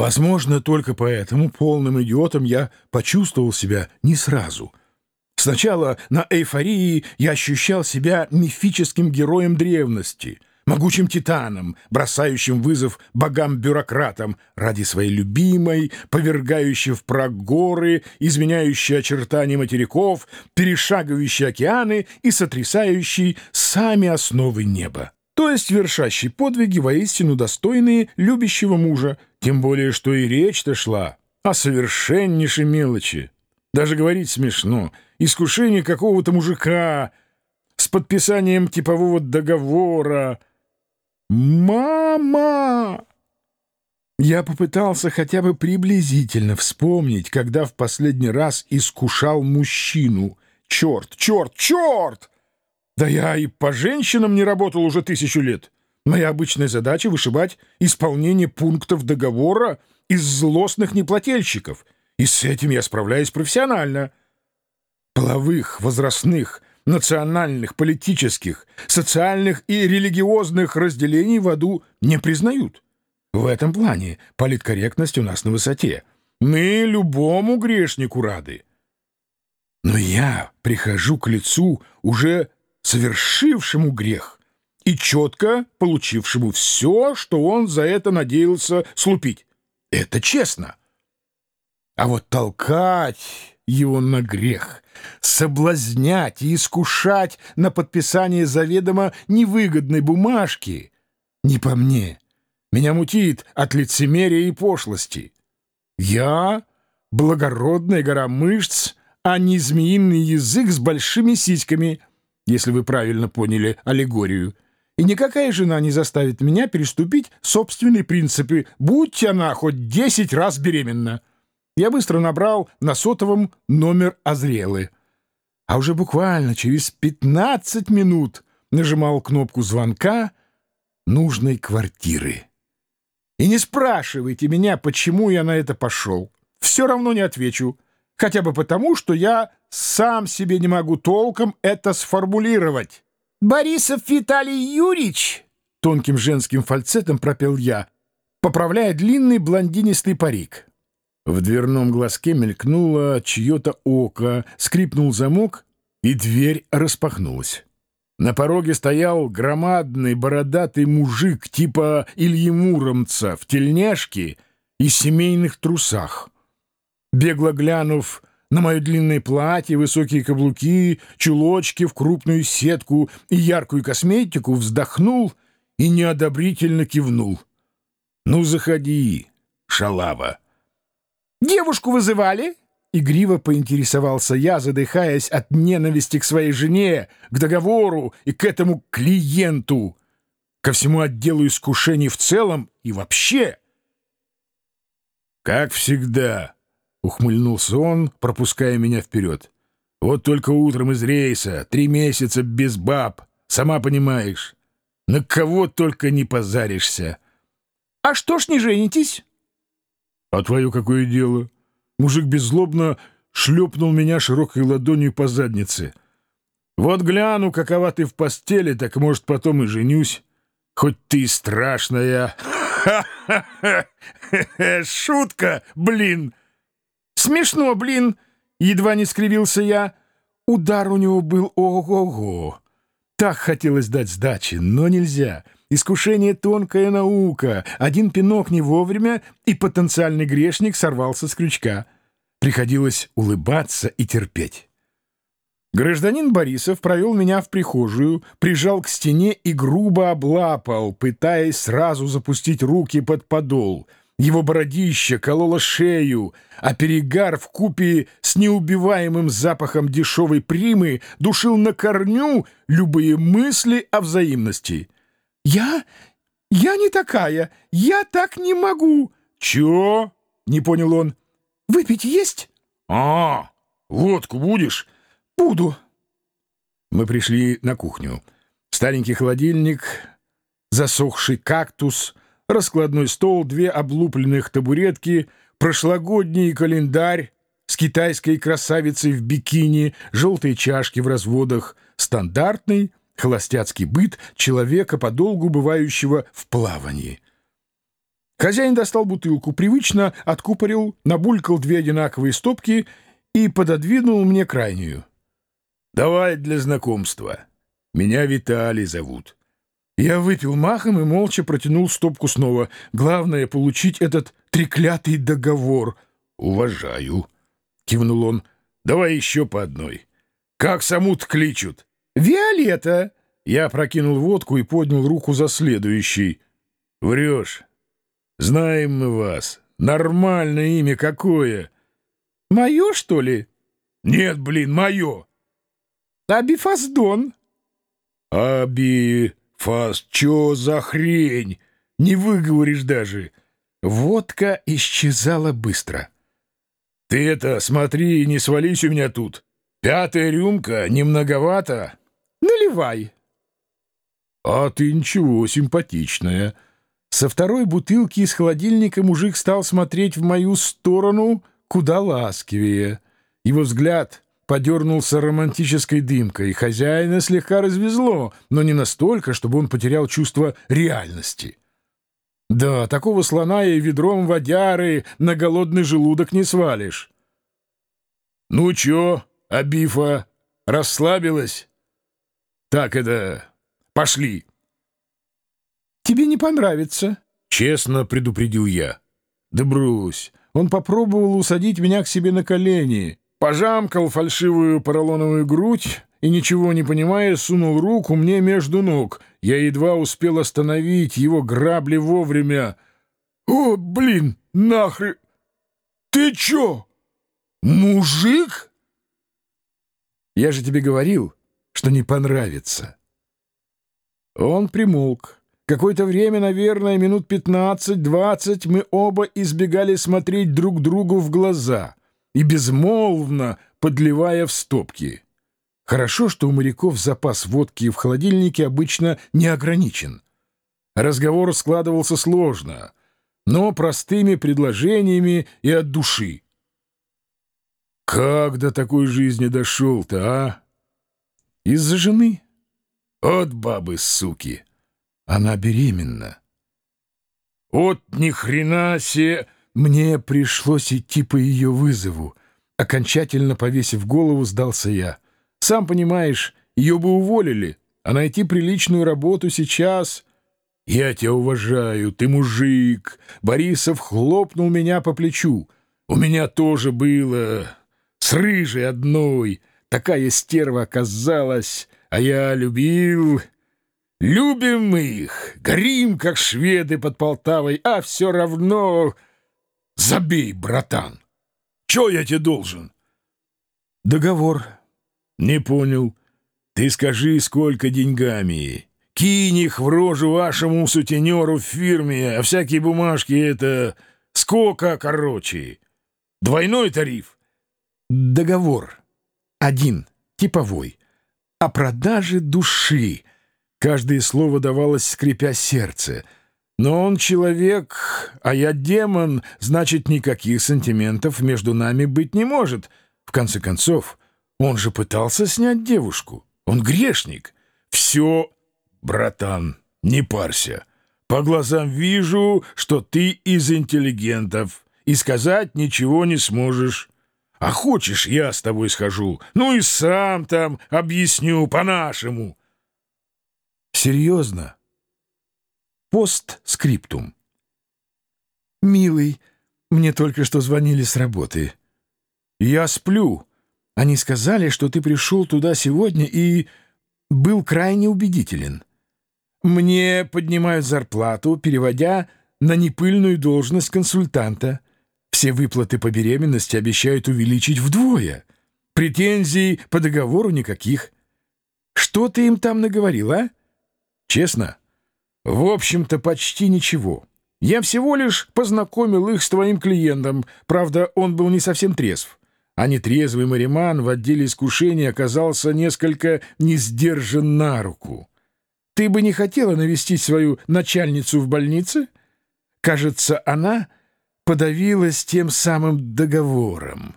Возможно, только поэтому полным идиотом я почувствовал себя не сразу. Сначала на эйфории я ощущал себя мифическим героем древности, могучим титаном, бросающим вызов богам-бюрократам ради своей любимой, повергающей в прах горы, изменяющей очертания материков, перешагивающей океаны и сотрясающей сами основы неба то есть вершащий подвиги, воистину достойные любящего мужа, тем более, что и речь-то шла о совершеннейшей мелочи. Даже говорить смешно. Искушение какого-то мужика с подписанием типового договора. «Мама!» Я попытался хотя бы приблизительно вспомнить, когда в последний раз искушал мужчину. Черт, черт, черт! Да я и по женщинам не работал уже тысячу лет. Моя обычная задача — вышибать исполнение пунктов договора из злостных неплательщиков. И с этим я справляюсь профессионально. Половых, возрастных, национальных, политических, социальных и религиозных разделений в аду не признают. В этом плане политкорректность у нас на высоте. Мы любому грешнику рады. Но я прихожу к лицу уже совершившему грех и четко получившему все, что он за это надеялся слупить. Это честно. А вот толкать его на грех, соблазнять и искушать на подписание заведомо невыгодной бумажки не по мне. Меня мутит от лицемерия и пошлости. Я — благородная гора мышц, а не змеиный язык с большими сиськами — если вы правильно поняли аллегорию. И никакая жена не заставит меня переступить собственные принципы, будь она хоть десять раз беременна. Я быстро набрал на сотовом номер Азрелы. А уже буквально через пятнадцать минут нажимал кнопку звонка нужной квартиры. И не спрашивайте меня, почему я на это пошел. Все равно не отвечу. Хотя бы потому, что я сам себе не могу толком это сформулировать. «Борисов Виталий Юрьевич!» — тонким женским фальцетом пропел я, поправляя длинный блондинистый парик. В дверном глазке мелькнуло чье-то око, скрипнул замок, и дверь распахнулась. На пороге стоял громадный бородатый мужик типа Ильи Муромца в тельняшке и семейных трусах. Бегло глянув на мое длинное платье, высокие каблуки, чулочки в крупную сетку и яркую косметику, вздохнул и неодобрительно кивнул. «Ну, заходи, шалава!» «Девушку вызывали?» Игриво поинтересовался я, задыхаясь от ненависти к своей жене, к договору и к этому клиенту, ко всему отделу искушений в целом и вообще. «Как всегда», — ухмыльнулся он, пропуская меня вперед. «Вот только утром из рейса, три месяца без баб, сама понимаешь. На кого только не позаришься». «А что ж не женитесь?» «А твое какое дело?» Мужик беззлобно шлепнул меня широкой ладонью по заднице. «Вот гляну, какова ты в постели, так, может, потом и женюсь. Хоть ты страшная!» «Шутка, блин!» «Смешно, блин!» — едва не скривился я. Удар у него был ого-го. Так хотелось дать сдачи, но нельзя. Искушение — тонкая наука. Один пинок не вовремя, и потенциальный грешник сорвался с крючка. Приходилось улыбаться и терпеть. Гражданин Борисов провел меня в прихожую, прижал к стене и грубо облапал, пытаясь сразу запустить руки под подол — его бородище кололо шею, а перегар в купе с неубиваемым запахом дешевой примы душил на корню любые мысли о взаимности. «Я? Я не такая! Я так не могу!» «Чё?» — не понял он. «Выпить есть?» «А, водку будешь?» «Буду». Мы пришли на кухню. Старенький холодильник, засохший кактус — раскладной стол, две облупленных табуретки, прошлогодний календарь с китайской красавицей в бикини, желтые чашки в разводах, стандартный холостяцкий быт человека, подолгу бывающего в плавании. Хозяин достал бутылку, привычно откупорил, набулькал две одинаковые стопки и пододвинул мне крайнюю. «Давай для знакомства. Меня Виталий зовут». Я выпил махом и молча протянул стопку снова. Главное — получить этот треклятый договор. «Уважаю», — кивнул он. «Давай еще по одной. Как самут кличут?» «Виолетта!» Я прокинул водку и поднял руку за следующий. «Врешь. Знаем мы вас. Нормальное имя какое?» «Мое, что ли?» «Нет, блин, мое!» «Абифаздон». «Абифаз, чё за хрень? Не выговоришь даже». Водка исчезала быстро. «Ты это, смотри, не свались у меня тут. Пятая рюмка не многовато?» «Наливай». «А ты ничего, симпатичная». Со второй бутылки из холодильника мужик стал смотреть в мою сторону куда ласкивее. Его взгляд подернулся романтической дымкой, хозяина слегка развезло, но не настолько, чтобы он потерял чувство реальности. Да, такого слона и ведром водяры на голодный желудок не свалишь. «Ну чё, Абифа, расслабилась?» «Так это... Пошли!» «Тебе не понравится», — честно предупредил я. «Да брось!» Он попробовал усадить меня к себе на колени, пожамкал фальшивую поролоновую грудь и, ничего не понимая, сунул руку мне между ног. Я едва успел остановить его грабли вовремя. «О, блин, нахрен! Ты чё, мужик?» «Я же тебе говорил, что не понравится». Он примолк. Какое-то время, наверное, минут пятнадцать-двадцать, мы оба избегали смотреть друг другу в глаза и безмолвно подливая в стопки. Хорошо, что у моряков запас водки в холодильнике обычно не ограничен. Разговор складывался сложно, но простыми предложениями и от души. «Как до такой жизни дошел-то, а?» «Из-за жены». «От бабы, суки!» Она беременна. Вот ни хрена себе! Мне пришлось идти по ее вызову. Окончательно повесив голову, сдался я. Сам понимаешь, ее бы уволили, а найти приличную работу сейчас... Я тебя уважаю, ты мужик. Борисов хлопнул меня по плечу. У меня тоже было. С рыжей одной. Такая стерва оказалась, а я любил... Любим мы их, горим, как шведы под Полтавой, а все равно... Забей, братан. Че я тебе должен? Договор. Не понял. Ты скажи, сколько деньгами. Кинь их в рожу вашему сутенеру в фирме, а всякие бумажки — это... Сколько, короче? Двойной тариф? Договор. Один, типовой. О продаже души — Каждое слово давалось, скрипя сердце. Но он человек, а я демон, значит, никаких сантиментов между нами быть не может. В конце концов, он же пытался снять девушку. Он грешник. Все, братан, не парься. По глазам вижу, что ты из интеллигентов, и сказать ничего не сможешь. А хочешь, я с тобой схожу, ну и сам там объясню по-нашему». Серьезно? Постскриптум. «Милый, мне только что звонили с работы. Я сплю. Они сказали, что ты пришел туда сегодня и был крайне убедителен. Мне поднимают зарплату, переводя на непыльную должность консультанта. Все выплаты по беременности обещают увеличить вдвое. Претензий по договору никаких. Что ты им там наговорил, а?» Честно? В общем-то, почти ничего. Я всего лишь познакомил их с твоим клиентом. Правда, он был не совсем трезв. А нетрезвый мариман в отделе искушений оказался несколько не сдержан на руку. Ты бы не хотела навестить свою начальницу в больнице? Кажется, она подавилась тем самым договором.